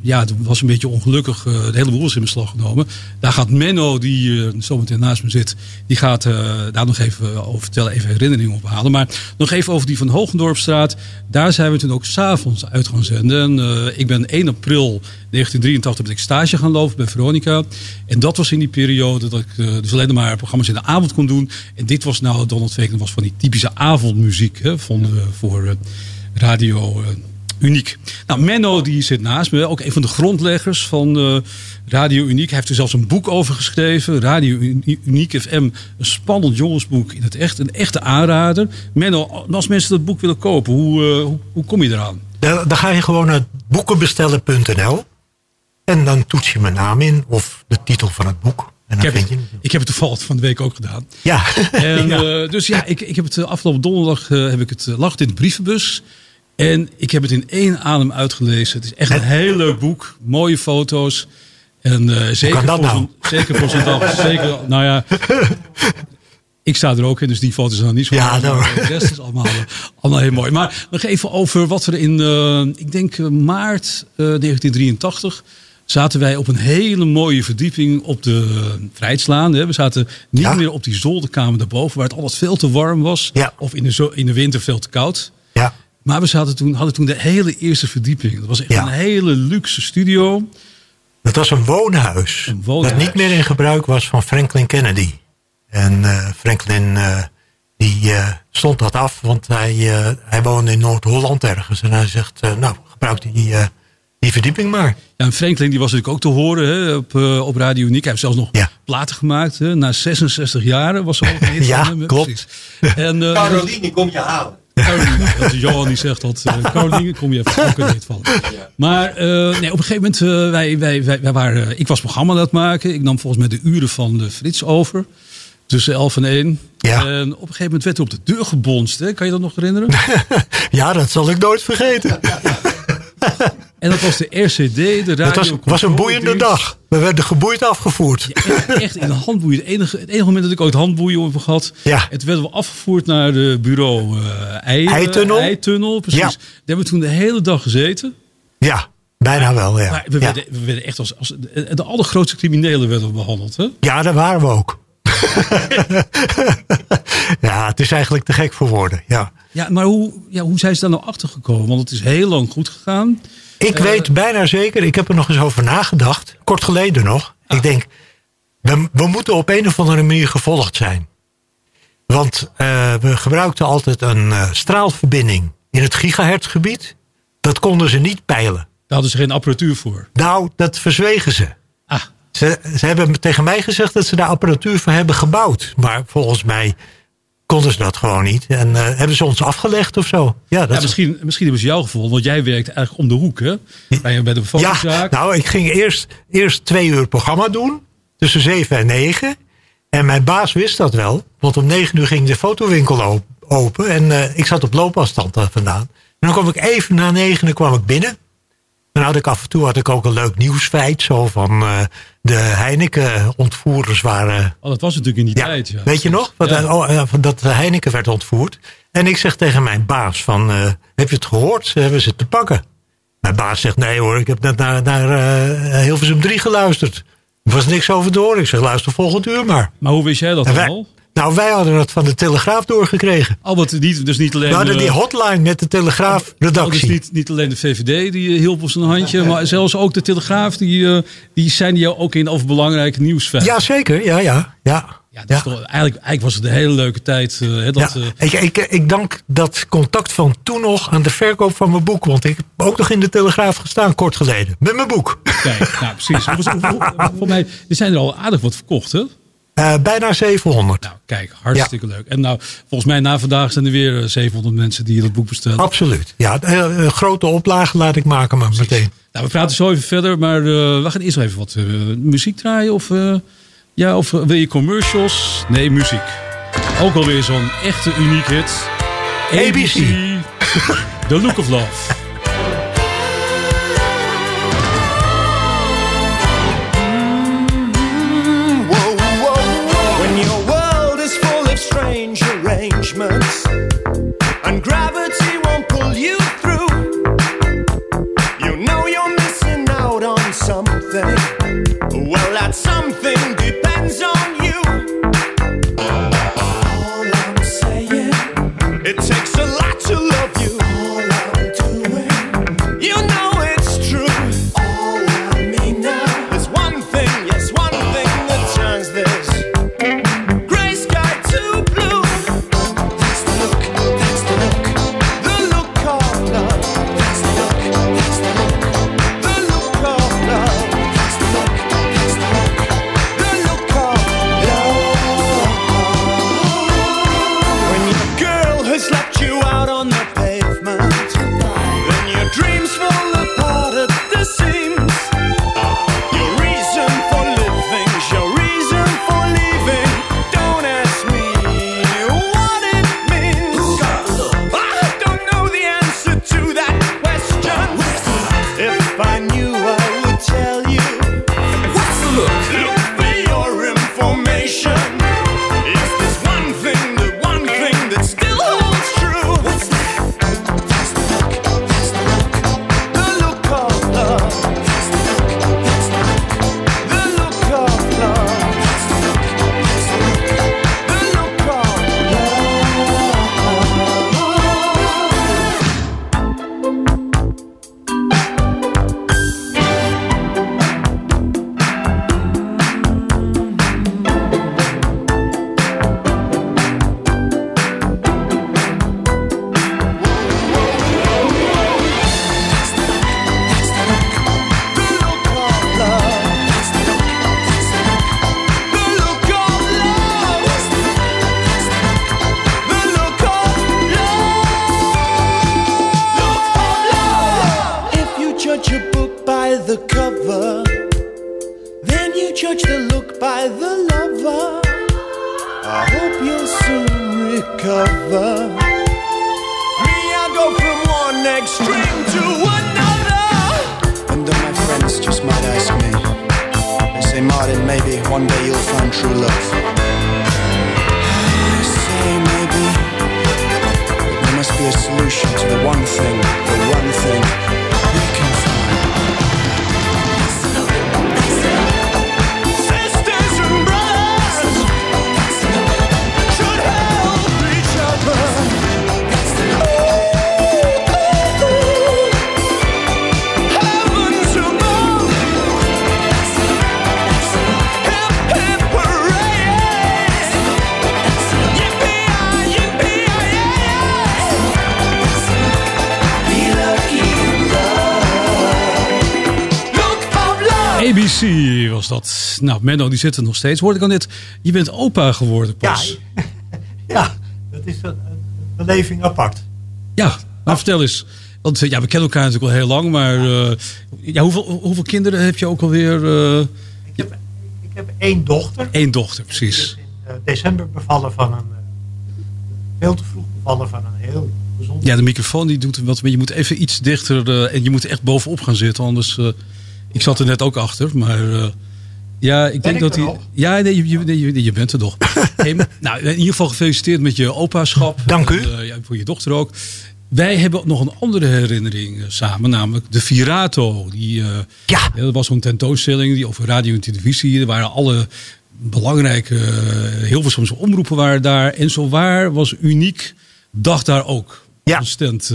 ja, het was een beetje ongelukkig. eh, de hele boel is in beslag genomen. Daar gaat Menno, die eh, zometeen naast me zit, die gaat eh, daar nog even over vertellen, even herinneringen ophalen. Maar nog even over die van Hogendorpstraat. Daar zijn we toen ook s'avonds uit gaan zenden. En, ik ben 1 april 1983 ben ik stage gaan lopen bij Veronica. En dat was in die periode dat ik dus alleen maar programma's in de avond kon doen. En dit was nou, Donald Fagan was van die typische avondmuziek hè, we voor radio uniek. Nou, Menno die zit naast me, ook een van de grondleggers van eh, Radio Uniek. Hij heeft er zelfs een boek over geschreven, Radio Uni- Uniek FM. Een spannend jongensboek in het echt, een echte aanrader. Menno, als mensen dat boek willen kopen, hoe, eh, hoe, kom je eraan? Dan, dan ga je gewoon naar boekenbestellen.nl en dan toets je mijn naam in of de titel van het boek. En Ik dan heb, vind je het, ik heb het toevallig van de week ook gedaan. Ja. En, Ja. eh, dus ja, ik, ik heb het afgelopen donderdag eh, heb ik het uh, lag het in de brievenbus. En ik heb het in één adem uitgelezen. Het is echt een heel leuk boek. Mooie foto's. En eh, zeker, kan dat voor nou? zeker voor dag. Zeker, nou ja, ik sta er ook in, dus die foto's zijn dan niet zo Ja, mooi, nou. De rest is allemaal, eh, allemaal heel mooi. Maar nog even over wat we er in, eh, ik denk maart eh, 1983 zaten wij op een hele mooie verdieping op de uh, Vrijtslaan. Hè. We zaten niet meer op die zolderkamer daarboven, waar het altijd veel te warm was. Of in de, in de winter veel te koud. Ja. Maar we zaten toen, hadden toen de hele eerste verdieping. Dat was echt Ja. een hele luxe studio. Dat was een woonhuis, woonhuis. dat niet meer in gebruik was van Franklin Kennedy. En eh, Franklin eh, die eh, stond dat af, want hij, eh, hij woonde in Noord-Holland ergens. En hij zegt, eh, nou gebruik die, eh, die verdieping maar. Ja, en Franklin die was natuurlijk ook te horen hè, op, eh, op Radio Uniek. Hij heeft zelfs nog platen gemaakt. Hè. Na 66 jaren was er ook een hit Ja, van hem, hè, klopt. precies. En, eh, Caroline, kom je halen. Caroline, dat is Johan die zegt dat. eh Caroline, kom je even ook een hit van. Maar eh, nee, op een gegeven moment, eh, wij, wij, wij, wij waren, ik was programma aan het maken. Ik nam volgens mij de uren van de Frits over. Tussen 11 en 1. Ja. En op een gegeven moment werd er op de deur gebonst. Hè? Kan je dat nog herinneren? Ja, dat zal ik nooit vergeten. En dat was de RCD, de radio. Het was, was een boeiende dag. We werden geboeid afgevoerd. Echt, echt in de handboeien. Het enige, het enige moment dat ik ooit handboeien heb gehad. Ja. Toen werden we afgevoerd naar de bureau Ei, Eitunnel? Eitunnel, precies. Ja. Daar hebben we toen de hele dag gezeten. Ja, bijna wel, ja. Maar we, werden, we werden echt als, als de, de allergrootste criminelen werden we behandeld. Hè? Ja, daar waren we ook. ja, het is eigenlijk te gek voor woorden. Ja. Ja, maar hoe, ja, hoe zijn ze daar nou achter gekomen? Want het is heel lang goed gegaan. Ik weet bijna zeker, ik heb er nog eens over nagedacht. Kort geleden nog. Ik denk, we, we moeten op een of andere manier gevolgd zijn. Want eh, we gebruikten altijd een eh, straalverbinding in het gigahertzgebied. Dat konden ze niet peilen. Daar hadden ze geen apparatuur voor. Nou, dat verzwegen ze. Ah. Ze, ze hebben tegen mij gezegd dat ze daar apparatuur voor hebben gebouwd. Maar volgens mij konden ze dat gewoon niet. En eh, hebben ze ons afgelegd of zo. Ja, dat Ja, is- misschien, misschien hebben ze jou gevonden, want jij werkt eigenlijk om de hoek, hè? Bij, bij de Ja, fotozaak. nou, ik ging eerst, eerst twee uur programma doen. Tussen zeven en negen. En mijn baas wist dat wel. Want om negen uur ging de fotowinkel op- open. En eh, ik zat op loopafstand daar vandaan. En dan kwam ik even na negen kwam ik binnen. Dan had ik af en toe had ik ook een leuk nieuwsfeit. Zo van eh, de Heineken-ontvoerders waren... Oh, dat was natuurlijk in die tijd, ja. Weet je nog? Ja. oh, ja, dat Heineken werd ontvoerd. En ik zeg tegen mijn baas van... eh, heb je het gehoord? Ze hebben ze te pakken. Mijn baas zegt, nee hoor, ik heb net naar, naar eh, Hilversum 3 geluisterd. Er was niks over horen. Ik zeg, luister volgend uur maar. Maar hoe wist jij dat wij- al? Nou, wij hadden het van de Telegraaf doorgekregen. Oh, wat niet, dus niet alleen... We hadden die eh, hotline met de Oh, dus Telegraaf-redactie. niet, niet alleen de VVD die eh, hielp op zijn handje, maar zelfs ook de Telegraaf, die, eh, die zijn jou ook in over belangrijke nieuwsfeiten. Ja, zeker. Ja, ja, ja. Ja, dat toch- eigenlijk, eigenlijk was het een hele leuke tijd. hè, dat, ja. ik, ik, ik dank dat contact van toen nog aan de verkoop van mijn boek. Want ik heb ook nog in de Telegraaf gestaan kort geleden. Met mijn boek. Kijk, nou precies. Volgens- mij, er zijn er al aardig wat verkocht, hè? Eh, bijna 700. Nou, kijk, hartstikke leuk. En nou, volgens mij na vandaag zijn er weer eh, 700 mensen die dat boek bestellen. Absoluut. Ja, eh, een grote oplage laat ik maken, maar meteen. Nou, we praten zo even verder, maar eh, we gaan eerst even wat eh, muziek draaien. Of, eh, ja, of wil je commercials? Nee, muziek. Ook alweer zo'n echte uniek hit. ABC. The Look of Love. dat. Nou, Menno, die zit er nog steeds. Hoorde ik al net, je bent opa geworden pas. Ja, dat is een, beleving apart. Ja, maar vertel eens. Want eh, ja, we kennen elkaar natuurlijk al heel lang, maar eh, ja, hoeveel, hoeveel kinderen heb je ook alweer? eh Ik heb één dochter. Eén dochter, precies. eh, december bevallen van een. eh, veel te vroeg bevallen van een heel gezond. Ja, de microfoon die doet hem wat, maar je moet even iets dichter eh, en je moet echt bovenop gaan zitten, anders. eh, ik zat er net ook achter, maar eh, ja, ik denk ik dat hij. Ja, nee, je, je, nee, je, je bent er nog. hey, maar- nou, in ieder geval gefeliciteerd met je opaschap. Dank u. En, eh, ja, voor je dochter ook. Wij hebben nog een andere herinnering eh, samen, namelijk de Virato. Die, eh, ja. Dat was zo'n tentoonstelling die over radio en televisie. Er waren alle belangrijke uh, Hilversumse omroepen waren daar. En zo waar was uniek dag daar ook. Ja. Stand.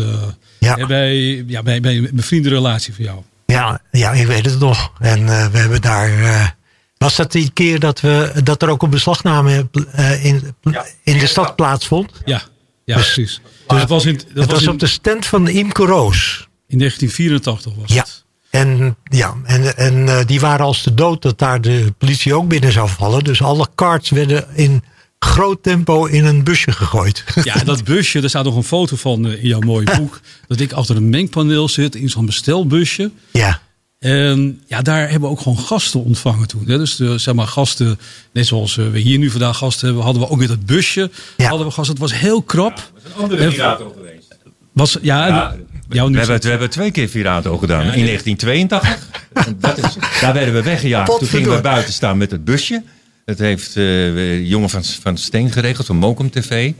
Ja. bij, ja, bij, bij een vriendenrelatie van jou. Ja, ja, ik weet het nog. En we hebben daar. Was dat die keer dat, we, dat er ook een beslagname eh, in, in de stad plaatsvond? Ja, ja Dus- precies. dus dat was, in, dat het was in, op de stand van Imke Roos. in 1984 was Ja. het. En, ja, en, en eh, die waren als de dood dat daar de politie ook binnen zou vallen. Dus alle karts werden in groot tempo in een busje gegooid. Ja, dat busje, er staat nog een foto van eh, in jouw mooie boek. dat ik achter een mengpaneel zit in zo'n bestelbusje. Ja. En ja, daar hebben we ook gewoon gasten ontvangen toen. Hè. Dus de, zeg maar gasten, net zoals eh, we hier nu vandaag gasten hebben, hadden we ook weer dat busje. Hadden we gasten, het was heel krap. andere En- Virato geweest. Was, ja, Ja, we, hebben, we hebben twee keer Virato gedaan. In 1982. En dat is, daar werden we weggejaagd. Toen gingen we buiten staan met het busje. Dat heeft eh, de jongen van, van Steen geregeld, van Mokum TV.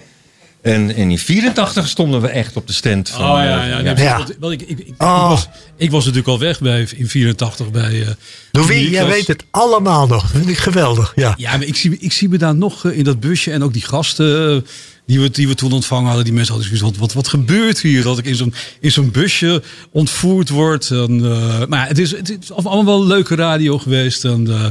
En, en in 84 stonden we echt op de stand van... Oh ja, eh, ja. nee, want ik, ik, ik, ik Oh. was, ik was natuurlijk al weg bij, in 84 bij... eh Louis, jij weet het allemaal nog. Vind ik geweldig. Ja. Ja, maar ik zie, ik zie me daar nog eh, in dat busje en ook die gasten die we, die we toen ontvangen hadden. Die mensen hadden zoiets van, wat, wat gebeurt hier? Dat ik in zo'n, in zo'n busje ontvoerd word. En, eh, maar ja, het is, het is allemaal wel leuke radio geweest. En eh,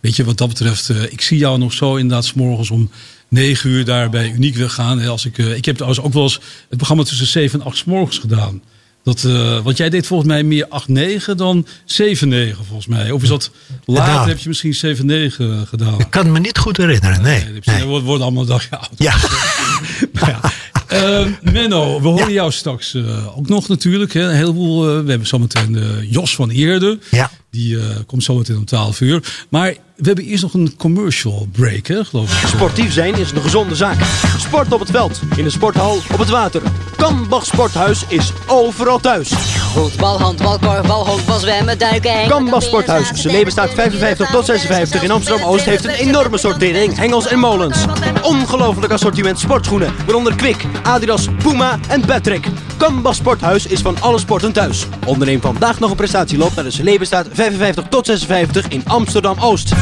weet je, wat dat betreft, eh, ik zie jou nog zo inderdaad 's morgens om negen uur daar bij Uniek weggaan. En Als ik, eh, ik heb trouwens ook wel eens het programma tussen zeven en acht 's morgens gedaan. Dat, eh, want jij deed volgens mij meer 8-9 dan 7-9 volgens mij. Of is dat later Nou. heb je misschien 7-9 gedaan? Ik kan me niet goed herinneren, nee. Nee, we worden allemaal een dagje ouder. Ja. Eh, Menno, we horen jou straks eh, ook nog natuurlijk. Hè. Een heleboel. eh, we hebben zometeen eh, Jos van Eerde. Ja. Die eh, komt zometeen om 12 uur. Maar we hebben eerst nog een commercial break, hè, geloof ik. Sportief zijn is een gezonde zaak. Sport op het veld, in de sporthal, op het water. Kambach Sporthuis is overal thuis. Voetbal, handbal, korfbal, honkbal, zwemmen, duiken en... Kambach Sporthuis, zijn leven staat 55 tot 56 in Amsterdam-Oost, heeft een enorme sortering hengels en molens. Ongelooflijk assortiment sportschoenen, waaronder Kwik, Adidas, Puma en Patrick. Kambach Sporthuis is van alle sporten thuis. Onderneem vandaag nog een prestatieloop naar de leven staat 55 tot 56 in Amsterdam-Oost.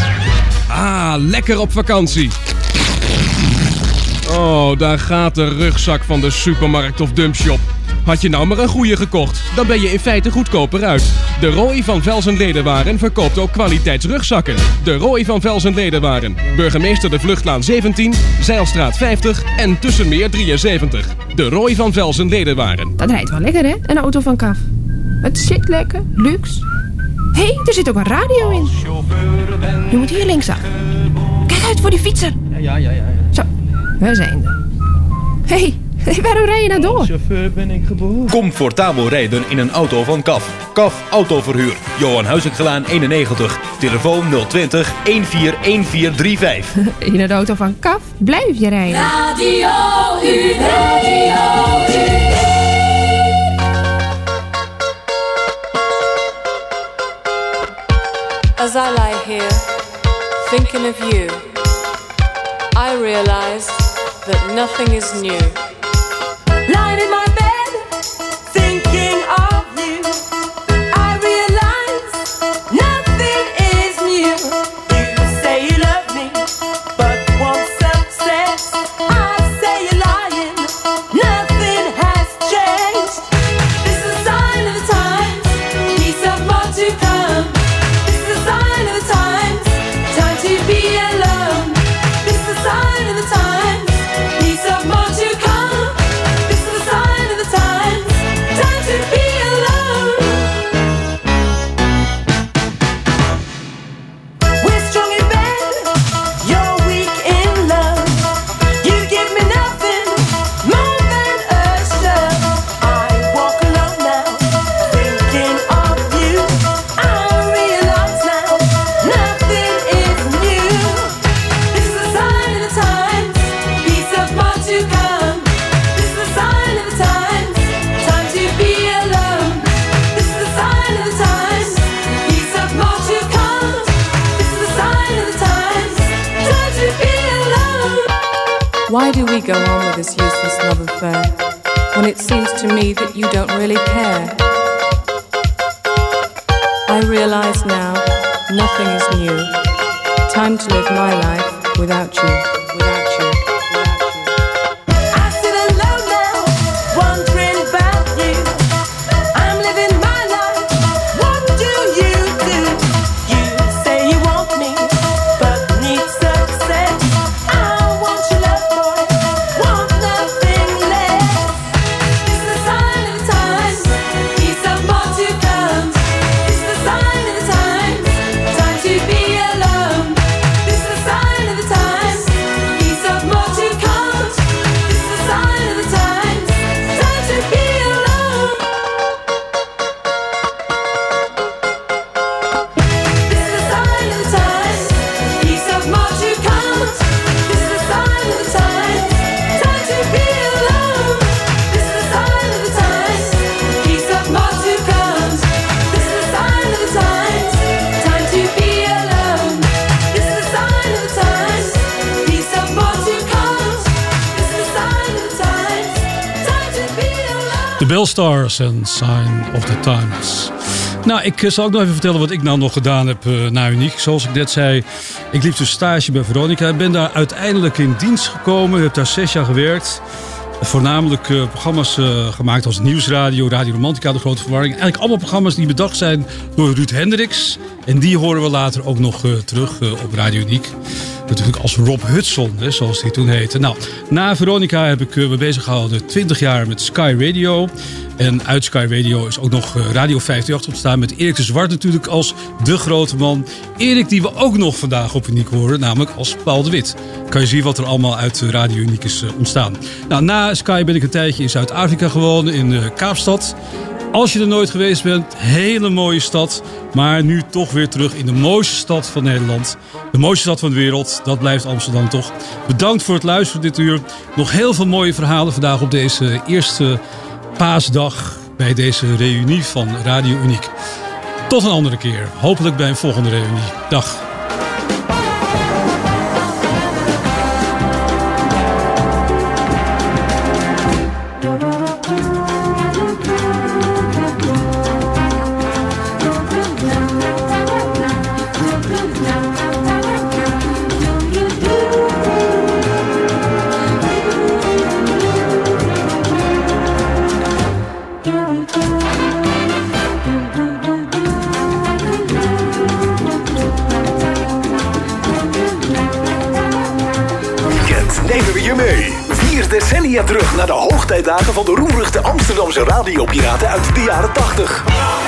Ah, lekker op vakantie. Oh, daar gaat de rugzak van de supermarkt of dumpshop. Had je nou maar een goede gekocht, dan ben je in feite goedkoper uit. De Roy van Velsen Ledenwaren verkoopt ook kwaliteitsrugzakken. De Roy van Velsen Ledenwaren. Burgemeester de Vluchtlaan 17, Zeilstraat 50 en Tussenmeer 73. De Roy van Velsen Ledenwaren. Dat rijdt wel lekker, hè? Een auto van KAF. Het zit lekker, luxe. Hé, hey, er zit ook een radio in. Je moet hier linksaf. Kijk uit voor die fietser. Ja, ja, ja. Zo, we zijn er. Hé, hey, waarom rij je nou door? Chauffeur ben ik geboren. Comfortabel rijden in een auto van KAF. KAF Autoverhuur. Johan Huizingelaan 91. Telefoon 020 141435. In een auto van KAF blijf je rijden. Radio U, Radio U. As I lie here, thinking of you, I realize that nothing is new. Lying in my Bellstars en Sign of the Times. Nou, ik eh, zal ook nog even vertellen wat ik nou nog gedaan heb uh, na Uniek. Zoals ik net zei, ik liep dus stage bij Veronica. Ik ben daar uiteindelijk in dienst gekomen. heb daar zes jaar gewerkt. Voornamelijk uh, programma's gemaakt als Nieuwsradio, Radio Romantica, De Grote Verwarring. Eigenlijk allemaal programma's die bedacht zijn door Ruud Hendricks. En die horen we later ook nog terug op Radio Uniek. Natuurlijk als Rob Hudson, hè, zoals hij toen heette. Nou, na Veronica heb ik me bezig gehouden 20 jaar met Sky Radio. En uit Sky Radio is ook nog Radio 538 ontstaan met Erik de Zwart natuurlijk als de grote man. Erik die we ook nog vandaag op Uniek horen, namelijk als Paul de Wit. Kan je zien wat er allemaal uit Radio Uniek is ontstaan. Nou, na Sky ben ik een tijdje in Zuid-Afrika gewoond, in Kaapstad. Als je er nooit geweest bent, hele mooie stad. Maar nu toch weer terug in de mooiste stad van Nederland. De mooiste stad van de wereld, dat blijft Amsterdam toch. Bedankt voor het luisteren dit uur. Nog heel veel mooie verhalen vandaag op deze eerste paasdag. Bij deze reunie van Radio Uniek. Tot een andere keer. Hopelijk bij een volgende reunie. Dag. Terug naar de hoogtijdagen van de roemruchte Amsterdamse radiopiraten uit de jaren 80.